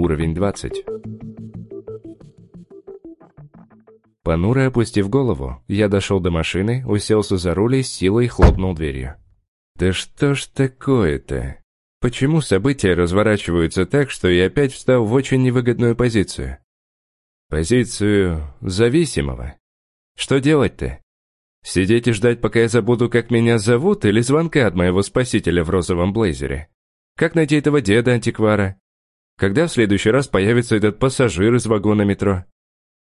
Уровень 20. Понуро опустив голову, я дошел до машины, уселся за руль и с силой хлопнул дверью. Да что ж такое-то? Почему события разворачиваются так, что я опять встал в очень невыгодную позицию? Позицию зависимого. Что делать-то? Сидеть и ждать, пока я забуду, как меня зовут, или звонка от моего спасителя в розовом блейзере? Как найти этого деда-антиквара? Когда в следующий раз появится этот пассажир из вагона метро?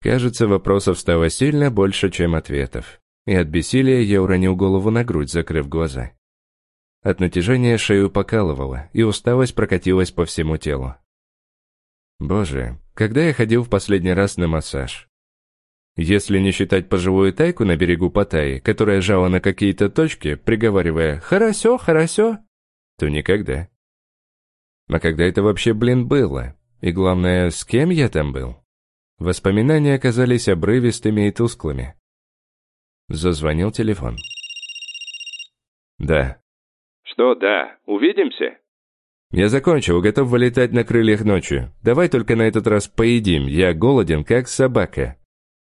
Кажется, вопросов стало сильно больше, чем ответов. И от бессилия я уронил голову на грудь, закрыв глаза. От натяжения шею покалывало, и усталость прокатилась по всему телу. Боже, когда я ходил в последний раз на массаж? Если не считать пожилую тайку на берегу Паттайи, которая жала на какие-то точки, приговаривая «Хорошо, хорошо», то никогда. А когда это вообще, блин, было? И главное, с кем я там был? Воспоминания оказались обрывистыми и тусклыми. Зазвонил телефон. «Да». «Что «да»? Увидимся?» «Я закончил, готов вылетать на крыльях ночью. Давай только на этот раз поедим, я голоден, как собака».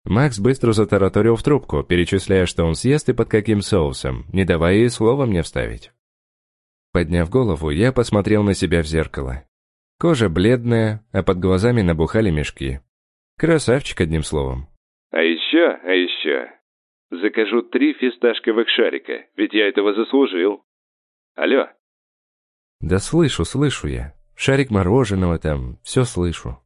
Макс быстро затараторил в трубку, перечисляя, что он съест и под каким соусом, не давая ей слова мне вставить. Подняв голову, я посмотрел на себя в зеркало. Кожа бледная, а под глазами набухали мешки. Красавчик, одним словом. А еще, а еще. Закажу три фисташковых шарика, ведь я этого заслужил. Алло. Да слышу, слышу я. Шарик мороженого там, все слышу.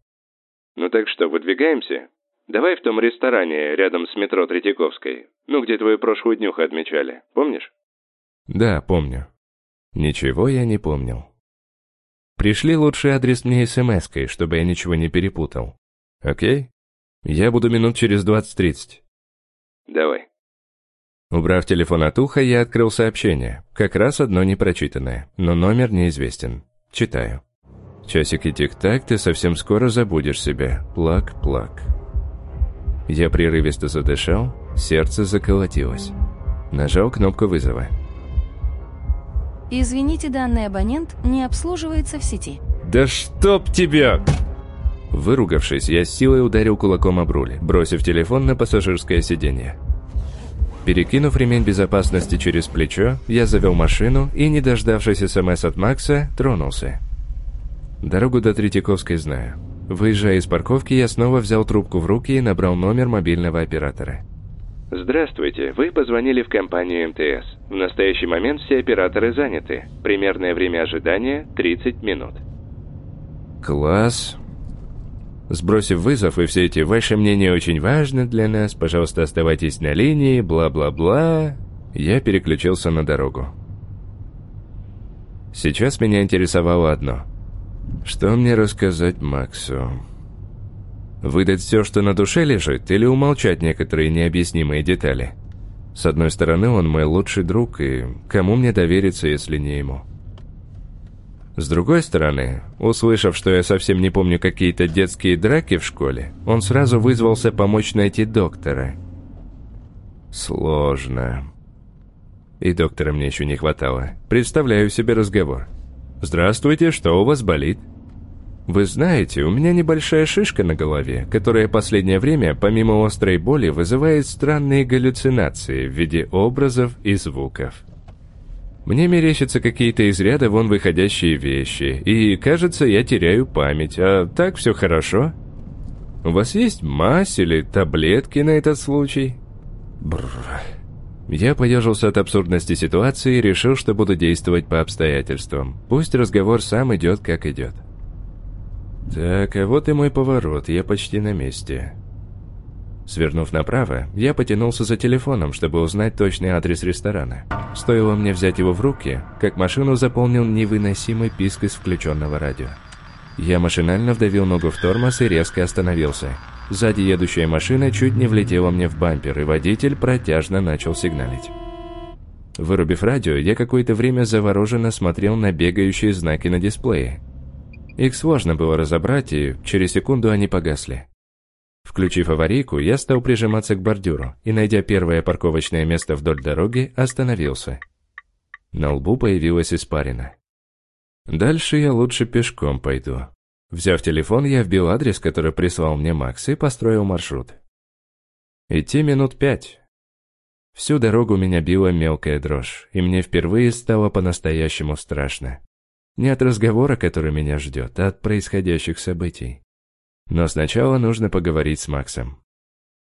Ну так что, выдвигаемся? Давай в том ресторане рядом с метро Третьяковской. Ну, где твою прошлую днюху отмечали. Помнишь? Да, помню. Ничего я не помнил. Пришли лучший адрес мне смс-кой, чтобы я ничего не перепутал. Окей? Я буду минут через 20-30. Давай. Убрав телефон от уха, я открыл сообщение. Как раз одно непрочитанное, но номер неизвестен. Читаю. Часики тик-так, ты совсем скоро забудешь себя. Плак-плак. Я прерывисто задышал, сердце заколотилось. Нажал кнопку вызова. Извините, данный абонент не обслуживается в сети. «Да чтоб тебя!» Выругавшись, я с силой ударил кулаком об руль, бросив телефон на пассажирское сиденье. Перекинув ремень безопасности через плечо, я завел машину и, не дождавшись СМС от Макса, тронулся. Дорогу до Третьяковской знаю. Выезжая из парковки, я снова взял трубку в руки и набрал номер мобильного оператора. Здравствуйте, вы позвонили в компанию МТС. В настоящий момент все операторы заняты. Примерное время ожидания 30 минут. Класс. Сбросив вызов и все эти «Ваше мнение очень важно для нас, пожалуйста, оставайтесь на линии, бла-бла-бла», я переключился на дорогу. Сейчас меня интересовало одно. Что мне рассказать Максу? Выдать все, что на душе лежит, или умолчать некоторые необъяснимые детали? С одной стороны, он мой лучший друг, и кому мне довериться, если не ему? С другой стороны, услышав, что я совсем не помню какие-то детские драки в школе, он сразу вызвался помочь найти доктора. Сложно. И доктора мне еще не хватало. Представляю себе разговор. «Здравствуйте, что у вас болит?» Вы знаете, у меня небольшая шишка на голове, которая последнее время, помимо острой боли, вызывает странные галлюцинации в виде образов и звуков. Мне мерещатся какие-то из ряда вон выходящие вещи, и, кажется, я теряю память, а так все хорошо. У вас есть мазь или таблетки на этот случай? Бррр. Я поежился от абсурдности ситуации и решил, что буду действовать по обстоятельствам. Пусть разговор сам идет, как идет. Так, а вот и мой поворот, я почти на месте. Свернув направо, я потянулся за телефоном, чтобы узнать точный адрес ресторана. Стоило мне взять его в руки, как машину заполнил невыносимый писк из включенного радио. Я машинально вдавил ногу в тормоз и резко остановился. Сзади едущая машина чуть не влетела мне в бампер, и водитель протяжно начал сигналить. Вырубив радио, я какое-то время завороженно смотрел на бегающие знаки на дисплее. Их сложно было разобрать, и через секунду они погасли. Включив аварийку, я стал прижиматься к бордюру и, найдя первое парковочное место вдоль дороги, остановился. На лбу появилась испарина. Дальше я лучше пешком пойду. Взяв телефон, я вбил адрес, который прислал мне Макс, и построил маршрут. Идти минут пять. Всю дорогу меня била мелкая дрожь, и мне впервые стало по-настоящему страшно. Не от разговора, который меня ждет, а от происходящих событий. Но сначала нужно поговорить с Максом.